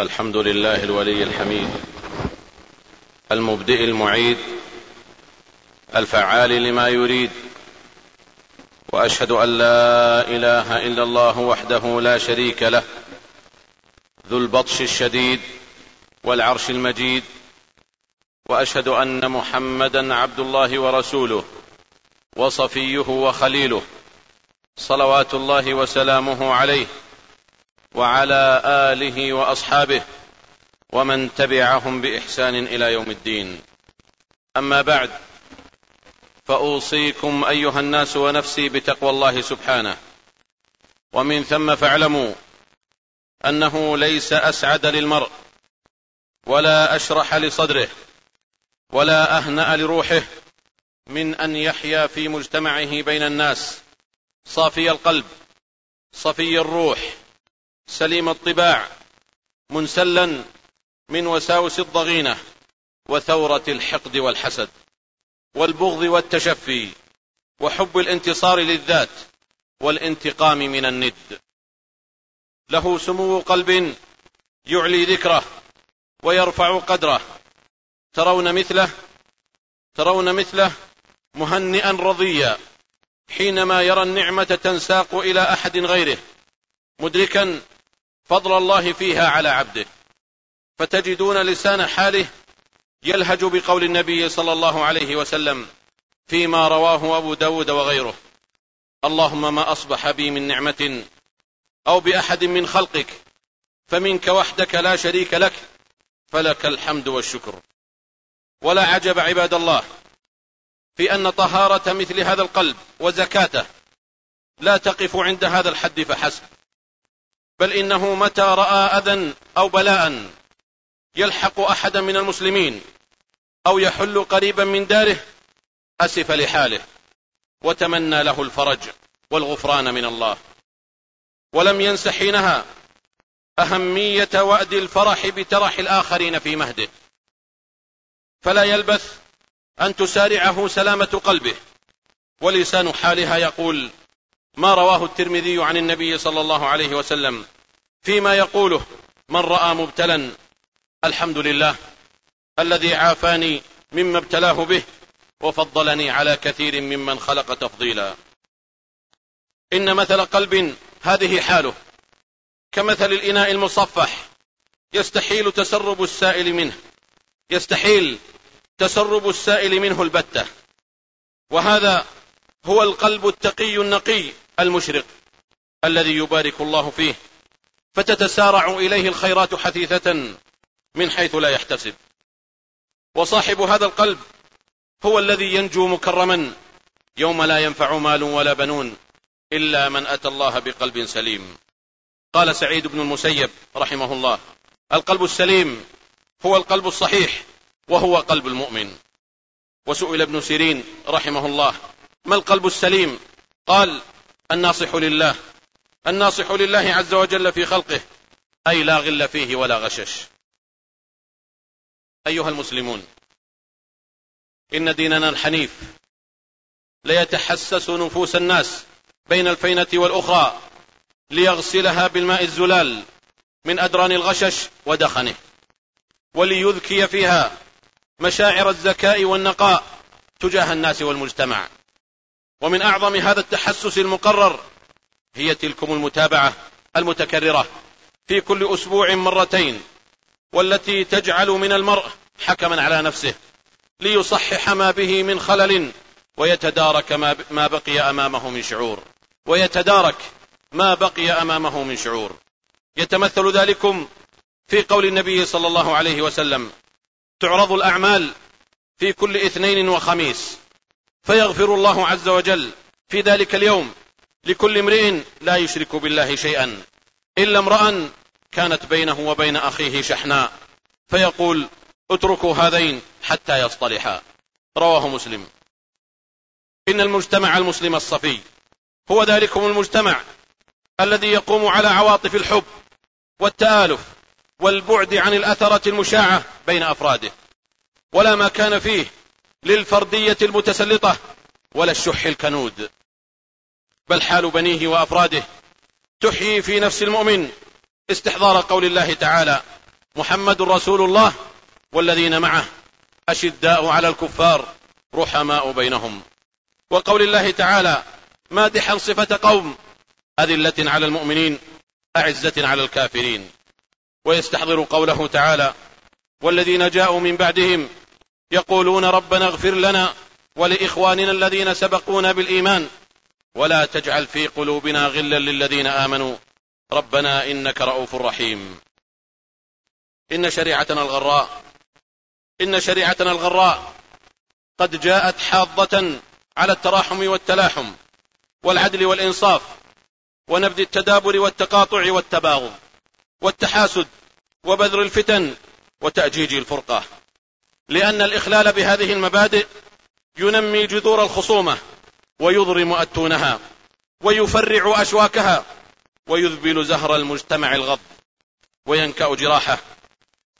الحمد لله الولي الحميد المبدئ المعيد الفعال لما يريد وأشهد أن لا إله إلا الله وحده لا شريك له ذو البطش الشديد والعرش المجيد وأشهد أن محمدا عبد الله ورسوله وصفيه وخليله صلوات الله وسلامه عليه وعلى آله وأصحابه ومن تبعهم بإحسان إلى يوم الدين. أما بعد فأوصيكم أيها الناس ونفسي بتقوى الله سبحانه. ومن ثم فاعلموا أنه ليس أسعد للمرء ولا أشرح لصدره ولا أهنأ لروحه من أن يحيا في مجتمعه بين الناس. صافي القلب صفي الروح سليم الطباع منسلا من وساوس الضغينة وثورة الحقد والحسد والبغض والتشفي وحب الانتصار للذات والانتقام من الند. له سمو قلب يعلي ذكره ويرفع قدره. ترون مثله ترون مثله مهنئا رضيا حينما يرى النعمة تنساق إلى أحد غيره مدركا فضل الله فيها على عبده. فتجدون لسان حاله يلهج بقول النبي صلى الله عليه وسلم فيما رواه أبو داود وغيره. اللهم ما أصبح بي من نعمة أو بأحد من خلقك فمنك وحدك لا شريك لك فلك الحمد والشكر. ولا عجب عباد الله في أن طهارة مثل هذا القلب وزكاته لا تقف عند هذا الحد فحسب. بل إنه متى رأى أذى أو بلاء يلحق أحدا من المسلمين أو يحل قريبا من داره أسف لحاله وتمنى له الفرج والغفران من الله. ولم ينس حينها أهمية وأد الفرح بترح الآخرين في مهده. فلا يلبث أن تسارعه سلامة قلبه ولسان حالها يقول ما رواه الترمذي عن النبي صلى الله عليه وسلم فيما يقوله من رأى مبتلا الحمد لله الذي عافاني مما ابتلاه به وفضلني على كثير ممن خلق تفضيلا. إن مثل قلب هذه حاله كمثل الإناء المصفح يستحيل تسرب السائل منه يستحيل تسرب السائل منه البتة وهذا هو القلب التقي النقي المشرق الذي يبارك الله فيه فتتسارع إليه الخيرات حثيثة من حيث لا يحتسب. وصاحب هذا القلب هو الذي ينجو مكرما يوم لا ينفع مال ولا بنون إلا من أتى الله بقلب سليم. قال سعيد بن المسيب رحمه الله القلب السليم هو القلب الصحيح وهو قلب المؤمن. وسئل ابن سيرين رحمه الله ما القلب السليم؟ قال الناصح لله. الناصح لله عز وجل في خلقه. أي لا غل فيه ولا غشش. أيها المسلمون إن ديننا الحنيف ليتحسس نفوس الناس بين الفينة والأخرى ليغسلها بالماء الزلال من أدران الغشش ودخنه وليذكي فيها مشاعر الذكاء والنقاء تجاه الناس والمجتمع. ومن أعظم هذا التحسس المقرر هي تلكم المتابعة المتكررة في كل أسبوع مرتين والتي تجعل من المرء حكما على نفسه ليصحح ما به من خلل ويتدارك ما بقي أمامه من شعور ويتدارك ما بقي أمامه من شعور. يتمثل ذلكم في قول النبي صلى الله عليه وسلم تعرض الأعمال في كل اثنين وخميس. فيغفر الله عز وجل في ذلك اليوم لكل امرئ لا يشرك بالله شيئا إلا امرأ كانت بينه وبين أخيه شحناء فيقول اتركوا هذين حتى يصطلحا. رواه مسلم. إن المجتمع المسلم الصفي هو ذلكم المجتمع الذي يقوم على عواطف الحب والتآلف والبعد عن الاثره المشاعة بين أفراده. ولا ما كان فيه للفردية المتسلطة ولا الشح الكنود. بل حال بنيه وأفراده تحيي في نفس المؤمن استحضار قول الله تعالى محمد رسول الله والذين معه أشداء على الكفار رحماء بينهم وقول الله تعالى مادحا صفة قوم أذلة على المؤمنين أعزة على الكافرين ويستحضر قوله تعالى والذين جاءوا من بعدهم يقولون ربنا اغفر لنا ولإخواننا الذين سبقونا بالإيمان. ولا تجعل في قلوبنا غلا للذين آمنوا. ربنا إنك رؤوف رحيم. إن شريعتنا الغراء إن شريعتنا الغراء قد جاءت حاضة على التراحم والتلاحم والعدل والإنصاف ونبذ التدابر والتقاطع والتباغض والتحاسد وبذر الفتن وتأجيج الفرقة. لأن الإخلال بهذه المبادئ ينمي جذور الخصومة ويضرم أتونها ويفرع أشواكها ويذبل زهر المجتمع الغض وينكأ جراحه.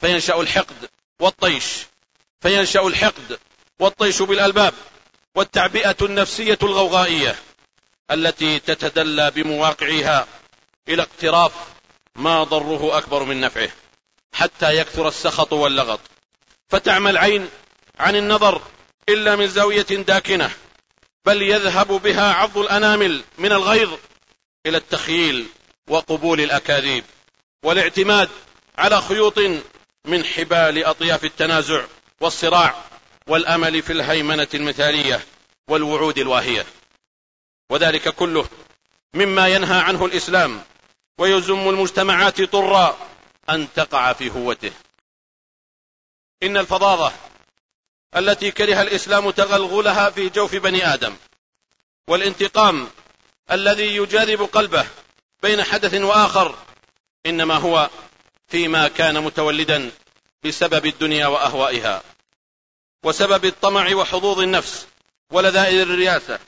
فينشأ الحقد والطيش. فينشأ الحقد والطيش بالألباب والتعبئة النفسية الغوغائية التي تتدلى بمواقعها إلى اقتراف ما ضره أكبر من نفعه حتى يكثر السخط واللغط. فتعمى العين عن النظر إلا من زاوية داكنة بل يذهب بها عض الأنامل من الغيظ إلى التخييل وقبول الأكاذيب والاعتماد على خيوط من حبال أطياف التنازع والصراع والأمل في الهيمنة المثالية والوعود الواهية. وذلك كله مما ينهى عنه الإسلام ويزم المجتمعات طرا أن تقع في هوته. إن الفظاظة التي كره الإسلام تغلغلها في جوف بني آدم والانتقام الذي يجاذب قلبه بين حدث وآخر إنما هو فيما كان متولدا بسبب الدنيا وأهوائها وسبب الطمع وحظوظ النفس ولذائذ الرياسة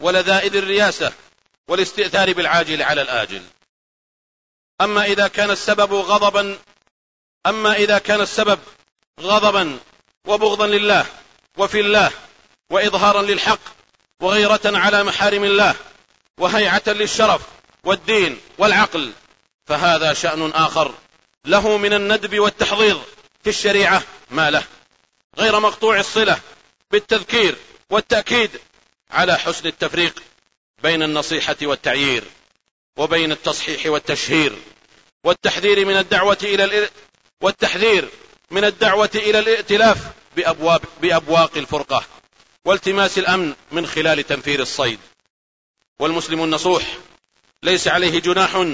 ولذائذ الرياسة والاستئثار بالعاجل على الآجل. أما إذا كان السبب غضبا أما إذا كان السبب غضبا وبغضا لله وفي الله وإظهارا للحق وغيرة على محارم الله وهيعة للشرف والدين والعقل. فهذا شأن آخر له من الندب والتحضيض في الشريعة ما له غير مقطوع الصلة بالتذكير والتأكيد على حسن التفريق بين النصيحة والتعيير وبين التصحيح والتشهير والتحذير من الدعوة إلى والتحذير من الدعوة إلى الائتلاف بأبواب بأبواق الفرقة والتماس الأمن من خلال تنفير الصيد. والمسلم النصوح ليس عليه جناح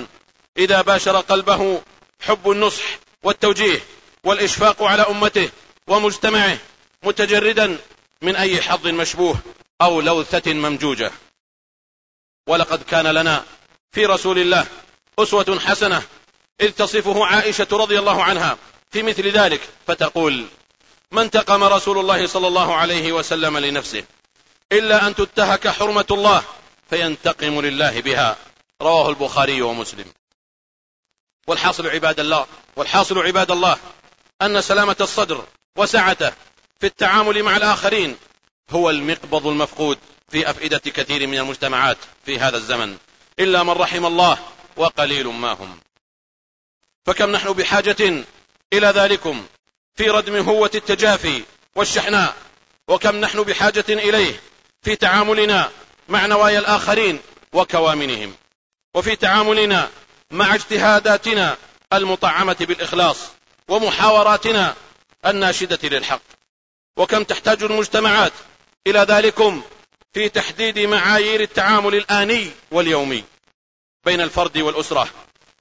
إذا باشر قلبه حب النصح والتوجيه والإشفاق على أمته ومجتمعه متجردا من أي حظ مشبوه أو لوثة ممجوجة. ولقد كان لنا في رسول الله أسوة حسنة إذ تصفه عائشة رضي الله عنها في مثل ذلك فتقول ما انتقم رسول الله صلى الله عليه وسلم لنفسه إلا أن تتهك حرمة الله فينتقم لله بها. رواه البخاري ومسلم. والحاصل عباد الله والحاصل عباد الله أن سلامة الصدر وسعته في التعامل مع الآخرين هو المقبض المفقود في أفئدة كثير من المجتمعات في هذا الزمن. إلا من رحم الله وقليل ما هم. فكم نحن بحاجة إلى ذلكم في ردم هوة التجافي والشحناء وكم نحن بحاجة إليه في تعاملنا مع نوايا الآخرين وكوامنهم وفي تعاملنا مع اجتهاداتنا المطعمة بالإخلاص ومحاوراتنا الناشدة للحق. وكم تحتاج المجتمعات إلى ذلكم في تحديد معايير التعامل الآني واليومي بين الفرد والأسرة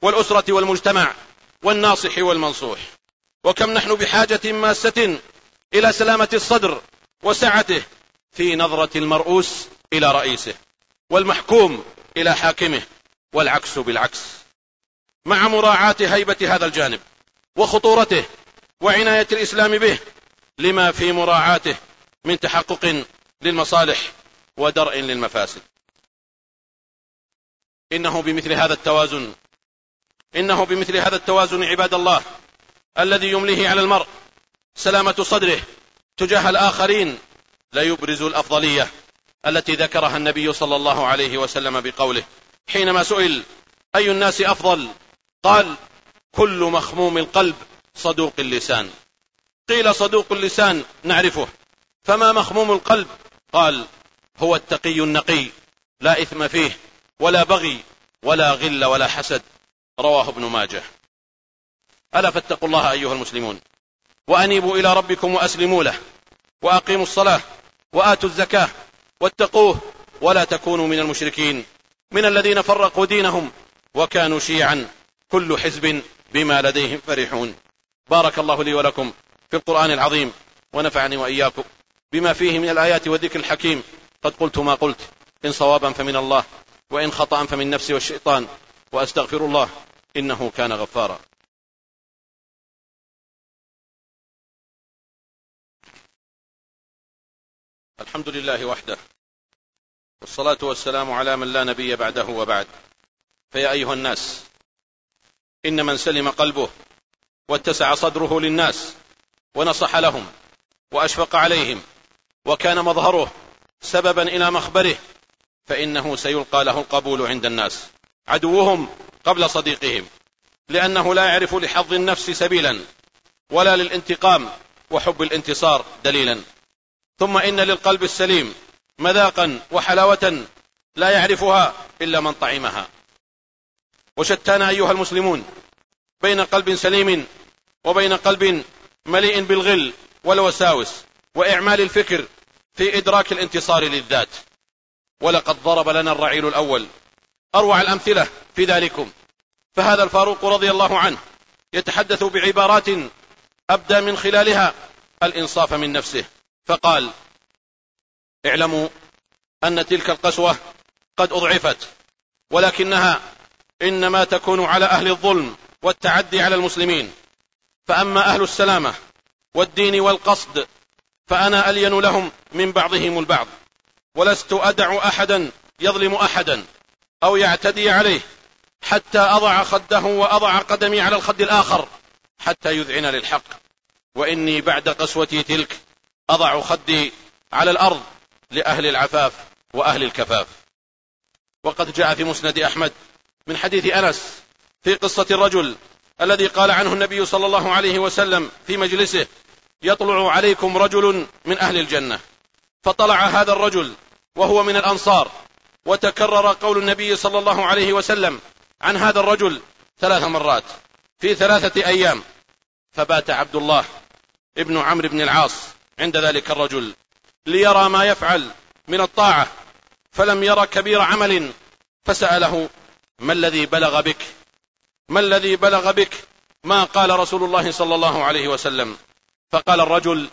والأسرة والمجتمع والناصح والمنصوح. وكم نحن بحاجة ماسة إلى سلامة الصدر وسعته في نظرة المرؤوس إلى رئيسه والمحكوم إلى حاكمه والعكس بالعكس. مع مراعاة هيبة هذا الجانب وخطورته وعناية الإسلام به لما في مراعاته من تحقق للمصالح ودرء للمفاسد. إنه بمثل هذا التوازن إنه بمثل هذا التوازن عباد الله الذي يمليه على المرء سلامة صدره تجاه الآخرين لا يبرز الأفضلية التي ذكرها النبي صلى الله عليه وسلم بقوله. حينما سئل أي الناس أفضل؟ قال كل مخموم القلب صدوق اللسان. قيل صدوق اللسان نعرفه. فما مخموم القلب؟ قال هو التقي النقي لا إثم فيه ولا بغي ولا غل ولا حسد. رواه ابن ماجه. ألا فاتقوا الله أيها المسلمون. وأنيبوا إلى ربكم وأسلموا له. وأقيموا الصلاة. وآتوا الزكاة. واتقوه. ولا تكونوا من المشركين. من الذين فرقوا دينهم. وكانوا شيعا. كل حزب بما لديهم فرحون. بارك الله لي ولكم في القرآن العظيم. ونفعني وإياكم بما فيه من الآيات والذكر الحكيم. قد قلت ما قلت. إن صوابا فمن الله. وإن خطأ فمن نفسي والشيطان. وأستغفر الله. إنه كان غفارا. الحمد لله وحده. والصلاة والسلام على من لا نبي بعده وبعد. فيا أيها الناس إن من سلم قلبه واتسع صدره للناس ونصح لهم وأشفق عليهم وكان مظهره سببا إلى مخبره فإنه سيلقى له القبول عند الناس. عدوهم قبل صديقهم لأنه لا يعرف لحظ النفس سبيلا ولا للانتقام وحب الانتصار دليلا. ثم إن للقلب السليم مذاقا وحلاوة لا يعرفها إلا من طعمها. وشتان أيها المسلمون بين قلب سليم وبين قلب مليء بالغل والوساوس وإعمال الفكر في إدراك الانتصار للذات. ولقد ضرب لنا الرعيل الأول أروع الأمثلة في ذلكم. فهذا الفاروق رضي الله عنه يتحدث بعبارات أبدى من خلالها الإنصاف من نفسه. فقال اعلموا أن تلك القسوة قد أضعفت ولكنها إنما تكون على أهل الظلم والتعدي على المسلمين. فأما أهل السلامة والدين والقصد فأنا ألين لهم من بعضهم البعض ولست أدع أحدا يظلم أحدا أو يعتدي عليه حتى أضع خده وأضع قدمي على الخد الآخر حتى يذعن للحق. وإني بعد قسوتي تلك أضع خدي على الأرض لأهل العفاف وأهل الكفاف. وقد جاء في مسند أحمد من حديث أنس في قصة الرجل الذي قال عنه النبي صلى الله عليه وسلم في مجلسه يطلع عليكم رجل من أهل الجنة. فطلع هذا الرجل وهو من الأنصار وتكرر قول النبي صلى الله عليه وسلم عن هذا الرجل ثلاث مرات في ثلاثة أيام. فبات عبد الله ابن عمرو بن العاص عند ذلك الرجل ليرى ما يفعل من الطاعة فلم ير كبير عمل فسأله ما الذي بلغ بك؟ ما الذي بلغ بك؟ ما قال رسول الله صلى الله عليه وسلم؟ فقال الرجل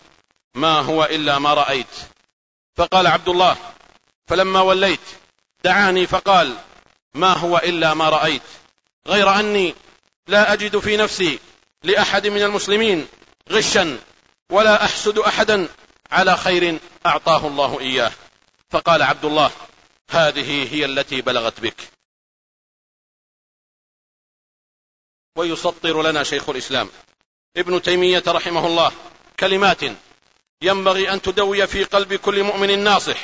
ما هو إلا ما رأيت. فقال عبد الله فلما وليت دعاني فقال ما هو إلا ما رأيت؟ غير أني لا أجد في نفسي لأحد من المسلمين غشا ولا أحسد أحدا على خير أعطاه الله إياه. فقال عبد الله هذه هي التي بلغت بك. ويسطر لنا شيخ الإسلام ابن تيمية رحمه الله كلمات ينبغي أن تدوي في قلب كل مؤمن ناصح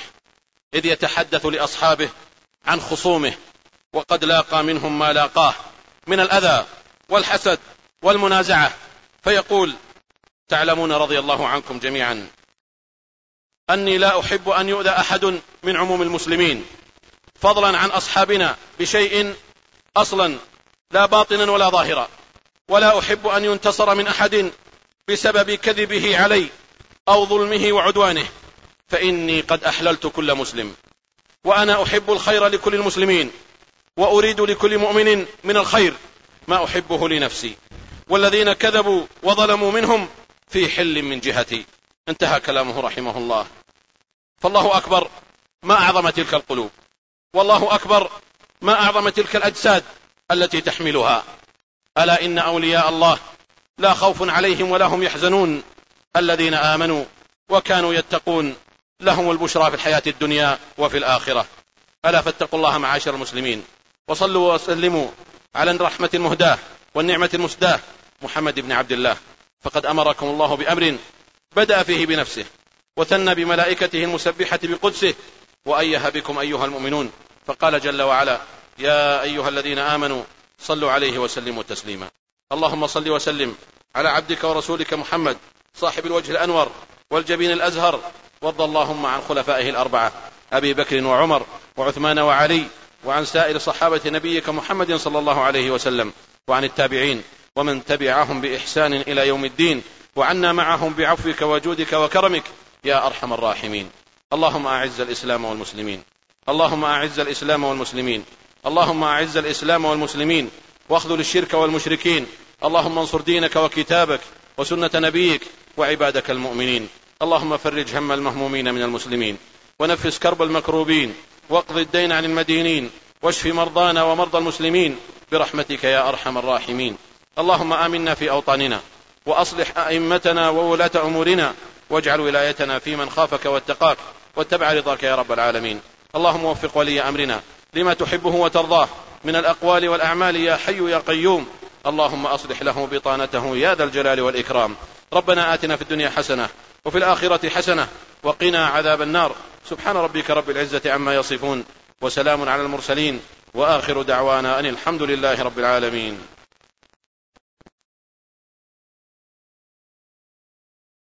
إذ يتحدث لأصحابه عن خصومه وقد لاقى منهم ما لاقاه من الأذى والحسد والمنازعة فيقول تعلمون رضي الله عنكم جميعا. أني لا أحب أن يؤذى أحد من عموم المسلمين. فضلا عن أصحابنا بشيء أصلا لا باطنا ولا ظاهرا. ولا أحب أن ينتصر من أحد بسبب كذبه علي أو ظلمه وعدوانه. فإني قد أحللت كل مسلم. وأنا أحب الخير لكل المسلمين. وأريد لكل مؤمن من الخير ما أحبه لنفسي. والذين كذبوا وظلموا منهم في حل من جهتي. انتهى كلامه رحمه الله. فالله أكبر ما أعظم تلك القلوب. والله أكبر ما أعظم تلك الأجساد التي تحملها. ألا إن أولياء الله لا خوف عليهم ولا هم يحزنون. الذين آمنوا وكانوا يتقون لهم البشرى في الحياة الدنيا وفي الآخرة. ألا فاتقوا الله معاشر المسلمين. وصلوا وسلموا على الرحمة المهداة والنعمة المسداة محمد بن عبد الله. فقد أمركم الله بأمر بدأ فيه بنفسه وثنى بملائكته المسبحة بقدسه وأيه بكم أيها المؤمنون؟ فقال جل وعلا يا أيها الذين آمنوا صلوا عليه وسلموا تسليما. اللهم صل وسلم على عبدك ورسولك محمد صاحب الوجه الأنور والجبين الأزهر وارض اللهم عن خلفائه الأربعة أبي بكر وعمر وعثمان وعلي وعن سائر صحابة نبيك محمد صلى الله عليه وسلم وعن التابعين ومن تبعهم بإحسان إلى يوم الدين وعنا معهم بعفوك وجودك وكرمك يا أرحم الراحمين. اللهم أعز الإسلام والمسلمين. اللهم أعز الإسلام والمسلمين. اللهم أعز الإسلام والمسلمين. واخذل الشرك والمشركين. اللهم انصر دينك وكتابك وسنة نبيك وعبادك المؤمنين. اللهم فرج هم المهمومين من المسلمين. ونفس كرب المكروبين. واقض الدين عن المدينين. واشف مرضانا ومرضى المسلمين. برحمتك يا أرحم الراحمين. اللهم آمنا في أوطاننا وأصلح أئمتنا وولاة أمورنا واجعل ولايتنا في من خافك واتقاك واتبع رضاك يا رب العالمين. اللهم وفق ولي أمرنا لما تحبه وترضاه من الأقوال والأعمال يا حي يا قيوم. اللهم أصلح له بطانته يا ذا الجلال والإكرام. ربنا آتنا في الدنيا حسنة وفي الآخرة حسنة وقنا عذاب النار. سبحان ربك رب العزة عما يصفون وسلام على المرسلين وآخر دعوانا أن الحمد لله رب العالمين.